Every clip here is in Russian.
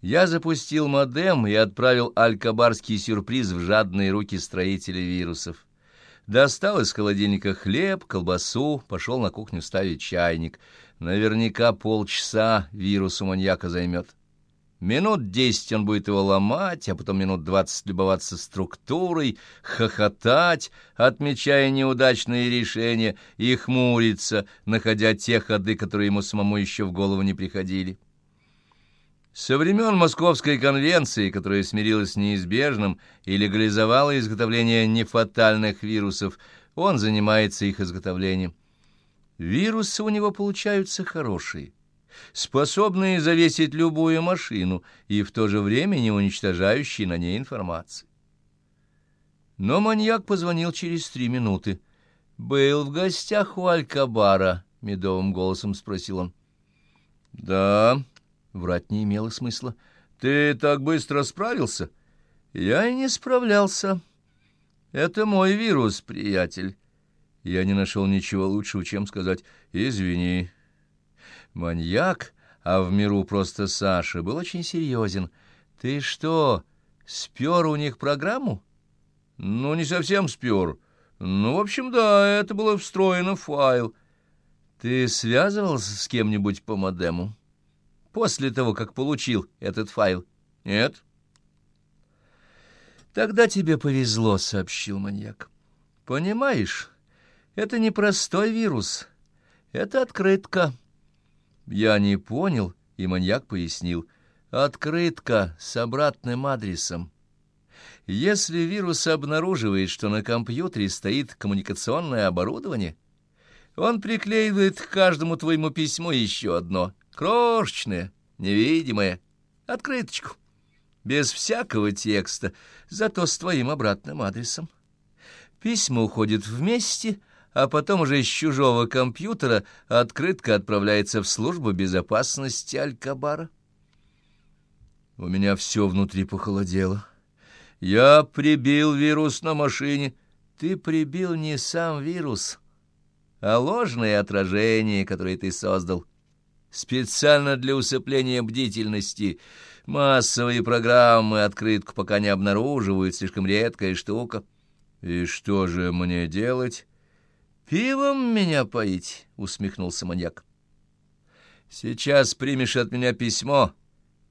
Я запустил модем и отправил алькабарский сюрприз в жадные руки строителей вирусов. Достал из холодильника хлеб, колбасу, пошел на кухню ставить чайник. Наверняка полчаса вирус у маньяка займет. Минут десять он будет его ломать, а потом минут двадцать любоваться структурой, хохотать, отмечая неудачные решения, и хмуриться, находя те ходы, которые ему самому еще в голову не приходили. Со времен Московской конвенции, которая смирилась с неизбежным и легализовала изготовление нефатальных вирусов, он занимается их изготовлением. Вирусы у него получаются хорошие способные завесить любую машину и в то же время не уничтожающие на ней информации. Но маньяк позвонил через три минуты. «Был в гостях у Алькабара?» — медовым голосом спросил он. «Да», — врать не имело смысла. «Ты так быстро справился?» «Я и не справлялся. Это мой вирус, приятель». Я не нашел ничего лучшего, чем сказать «Извини, Маньяк, а в миру просто Саша, был очень серьезен. «Ты что, спер у них программу?» «Ну, не совсем спер. Ну, в общем, да, это было встроено в файл». «Ты связывался с кем-нибудь по модему?» «После того, как получил этот файл?» «Нет». «Тогда тебе повезло», — сообщил маньяк. «Понимаешь, это не простой вирус, это открытка». Я не понял, и маньяк пояснил. Открытка с обратным адресом. Если вирус обнаруживает, что на компьютере стоит коммуникационное оборудование, он приклеивает к каждому твоему письму еще одно, крошечное, невидимое, открыточку, без всякого текста, зато с твоим обратным адресом. Письма уходят вместе, а потом уже из чужого компьютера открытка отправляется в службу безопасности Алькабара. У меня все внутри похолодело. Я прибил вирус на машине. Ты прибил не сам вирус, а ложное отражение, которое ты создал. Специально для усыпления бдительности. Массовые программы открытку пока не обнаруживают, слишком редкая штука. И что же мне делать? «Пивом меня поить?» — усмехнулся маньяк. «Сейчас примешь от меня письмо.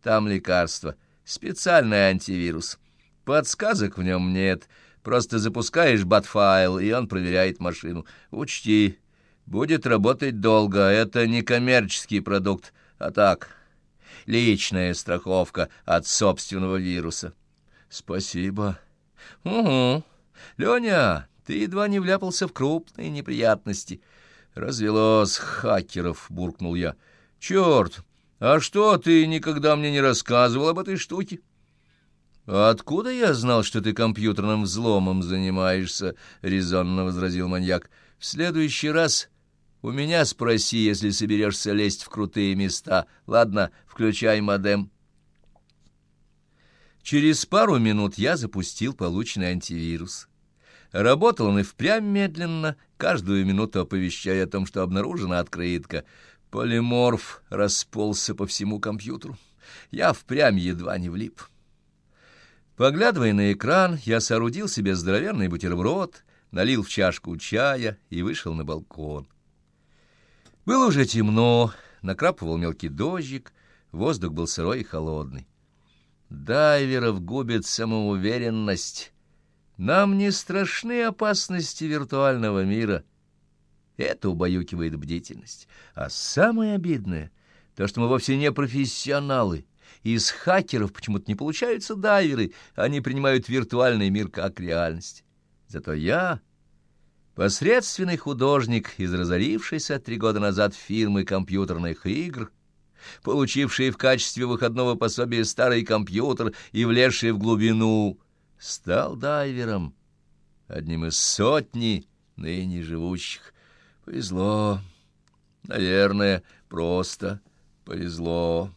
Там лекарство. Специальный антивирус. Подсказок в нем нет. Просто запускаешь батфайл, и он проверяет машину. Учти, будет работать долго. Это не коммерческий продукт, а так, личная страховка от собственного вируса». «Спасибо». «Угу. Леня, ты едва не вляпался в крупные неприятности. Развелось хакеров, буркнул я. Черт, а что ты никогда мне не рассказывал об этой штуке? «Откуда я знал, что ты компьютерным взломом занимаешься?» — резонно возразил маньяк. «В следующий раз у меня спроси, если соберешься лезть в крутые места. Ладно, включай модем». Через пару минут я запустил полученный антивирус. Работал он и впрямь медленно, каждую минуту оповещая о том, что обнаружена открытка. Полиморф расползся по всему компьютеру. Я впрямь едва не влип. Поглядывая на экран, я соорудил себе здоровенный бутерброд, налил в чашку чая и вышел на балкон. Было уже темно, накрапывал мелкий дождик, воздух был сырой и холодный. Дайверов губит самоуверенность, нам не страшны опасности виртуального мира. Это убаюкивает бдительность. А самое обидное — то, что мы вовсе не профессионалы. Из хакеров почему-то не получаются дайверы, они принимают виртуальный мир как реальность. Зато я, посредственный художник из разорившейся три года назад фирмы компьютерных игр, получивший в качестве выходного пособия старый компьютер и влезший в глубину — стал дайвером, одним из сотни ныне живущих. Повезло, наверное, просто повезло.